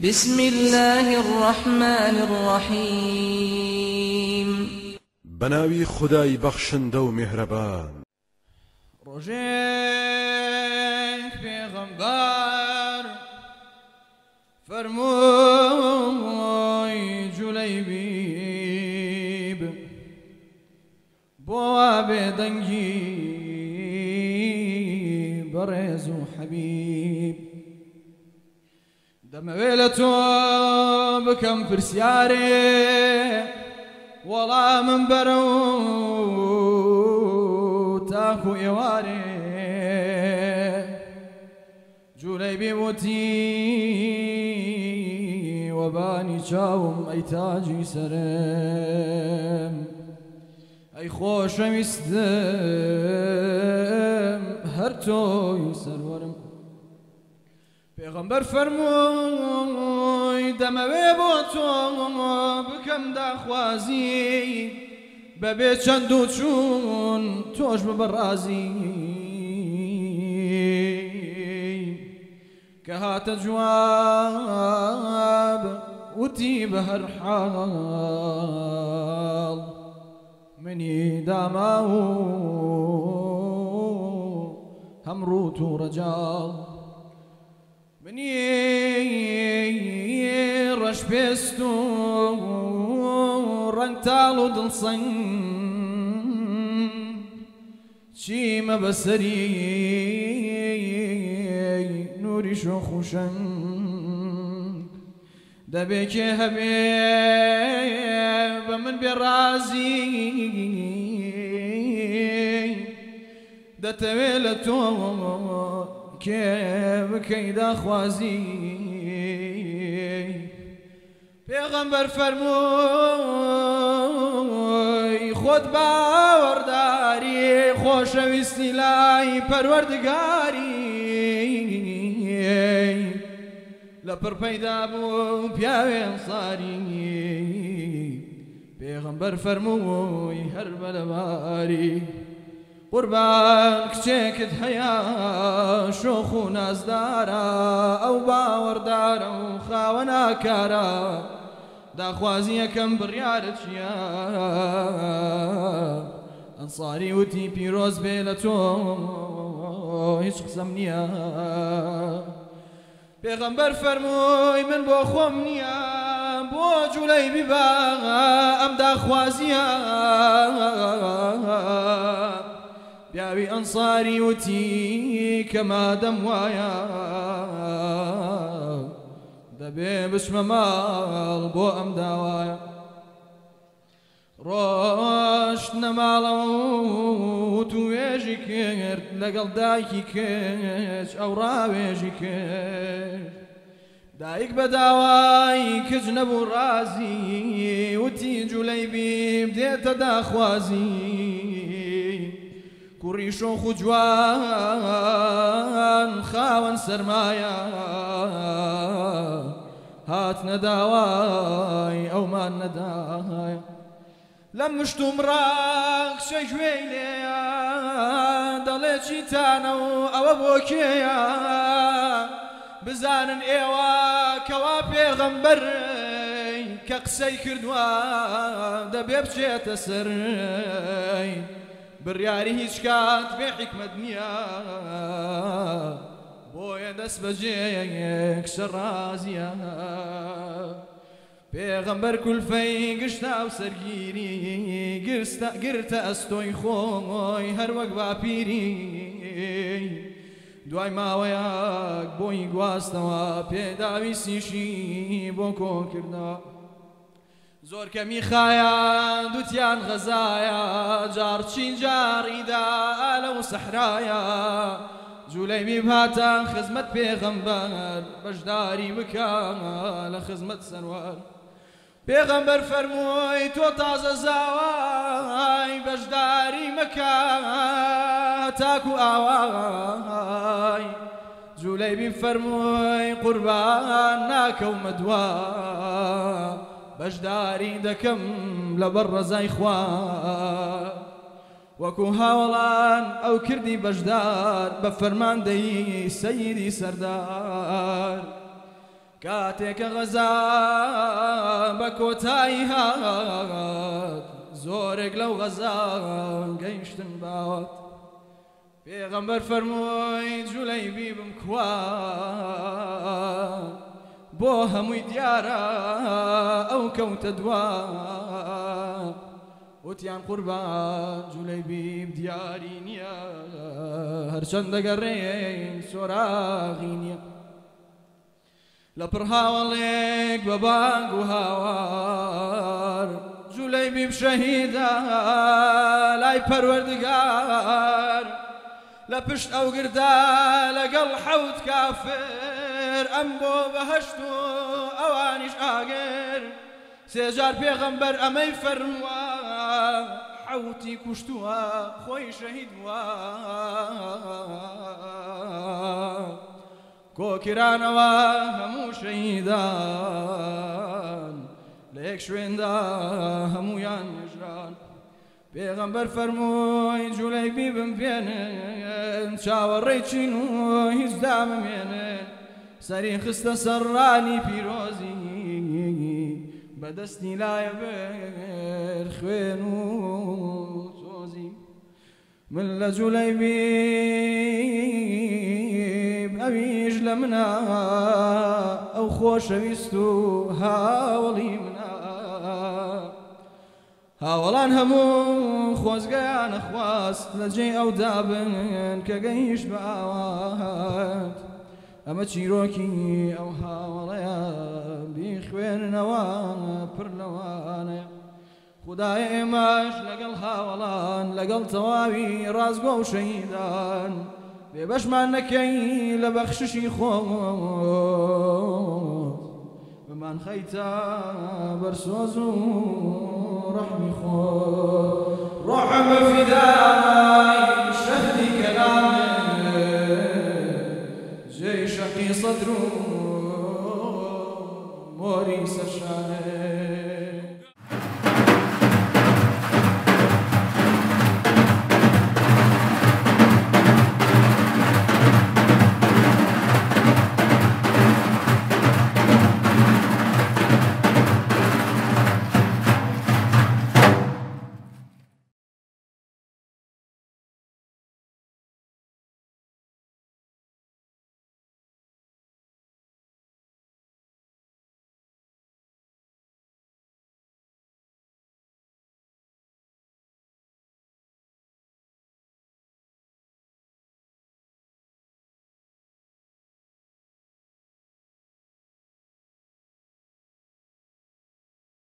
بسم الله الرحمن الرحيم. بناوي خداي بخشن و مهربان. ڕۆژێک پێغەمبار فەرمووی دەمەوێ لە تۆ بکەم پرسیارێ وەڵامم بەرە و تاکو ئێوارێ جوولەی بێوتی وەبانی چاوم ئەی تاجی سرم ئەی خۆشەویستم هەر تۆی سەروەرم پێغەمبەر فەرمووی دەمەوێ بۆ تۆ بکەم داخوازی بەبێ چەند و چوون تۆش ببە ڕازی کە هاتە جواب وتی بە هەر حاڵ منی داما و هەمڕوت و ڕەجاڵ منی ڕەش پێست و ڕنگ تاڵ و دڵسەنگ چیمە بەسەری نوری شۆخ و شەنگ دەبێکێ هەبێ بە من بێ ڕازی دەتەوێت لە کێ بکەی داخوازی پێغەمبەر فەرمووی خۆت باوەڕداری خۆشەویستی لای پەروەردگاری لە پڕپەیدا بوو پیاوێ ئەنساری پێغەمبەر فەرمووی هەر بەلەباری قوربان کچێکت هەیە شۆخ و نازدارە ئەو باوەڕدارە و خاوە ناکارە داخوازی یەکەم بڕیارە چیە ئەنساری وتی پیرۆز بێ لە تۆ هیچ قسەم نییە. پێغەمبەر من بۆ خۆم نییە بۆ جوولەی بیبا ئەم پیاوی ئەنساری وتی کەما دەم وایە. دەبێ بچمە ماڵ بۆ ئەم داوایە. ڕۆشت نەماڵەوە تو وێژی کرد لەگەڵ دایکی کەچ ئەو ڕاوێژی کرد. دایک بە داوای کچ نەبوو ڕازی وتی جوولەی بیم دێتە داخوازی. کوڕی شۆخ و جوان خاوەن سەرمایە. هات نەداوای ئەومان نەداهایە لەم مشتوم ڕاک شەژوێی لێە دەڵێ چیتانە و ئەوە بۆ کێیە. بزانن ئێوە کەوا پێغەمبەر کە قسەی کردووە دەبێ بچێتە سەر بڕیاری هیچ کات بێ حکمت نییە بۆیە دەست بەجێیەک شەڕازیە پێغەمبەر کولفەی گشتا و سەرگیری گرتە ئەستۆی خۆی هەروەک باپیری دوای ماوەیەک بۆی گواستەوە پێداوی سیشی بۆ کۆکردەوە زۆر کەمی خایە دوتیان غەزایە جارچین جاڕیدا لەو سەحرایە جوولەی میباتە خزمەت پێغەمبەر بەشداری بکە لە خزمەت سەروار پێغەمبەر فەرمووی تۆ تازە زاوای بەشداری مەکە تاکو ئاوای جوولەی بی فەرمووی قوربان دوا بەشداری دەکەم لەبەر ڕزای خوا. وەکو هاوڵان ئەو کردی بەشدار بە فەرماندەی سەیری سەردار. کاتێکە غەزا بە کۆتایی هات زۆرێک لەو غەزا گەیشتن باوات پێغەمبەر فەرمۆی جوولەی بیبم کوا. بۆ هەمووی دیارە کەوتە دوا وتیان قوربان جوولەی بیب دیاری نییە گەڕێن سۆراغی نییە لە پڕ هاوڵێک بە بانگ و هاوار جوولەی بیب شەهیدا لای پەروەردگار لە پشت ئەو گردا لەگەڵ حەوت کافر. ئەم بۆ بەهشت و ئەوانیش ئاگەر سێجار پێغەمبەر ئەمەی فەرمووە حەوتی کوشتووە خۆی شەهید وە کۆکرانەوە هەموو شەیدان لە یەک شوێندا هەمویان نێژران پێغەمبەر فەرمۆی جوولەی بیبم پێنن چاوەڕێی چین و هیچ دامەمێنن سەری خستە سەرڕانی پیرۆزی بەدەستی لایە بێر خوێن و سۆزی. من لە جوولەی بیم ئەویش لە منە ئەو خۆشەویست و هاوڵی منە. هاوڵان هەموو خۆزگەیان نەخواست لە جێ ئەو دابن کە گەیش بە ئاوات. ئەمە چیرۆکی ئەو هاوڵەیە؟ بیخوێننەوە پڕ لەوانەیە خدای ئێمەش لەگەڵ هاوڵان لەگەڵ تەواوی ڕازگۆ و شەیدان بێبەشمان نەکەی لە بەخششی خۆ بمان خەیتە بەرسۆز و ڕحمی خۆ ڕحمە فدای شەهدی کەلامێ جێی شەقی سەدر possa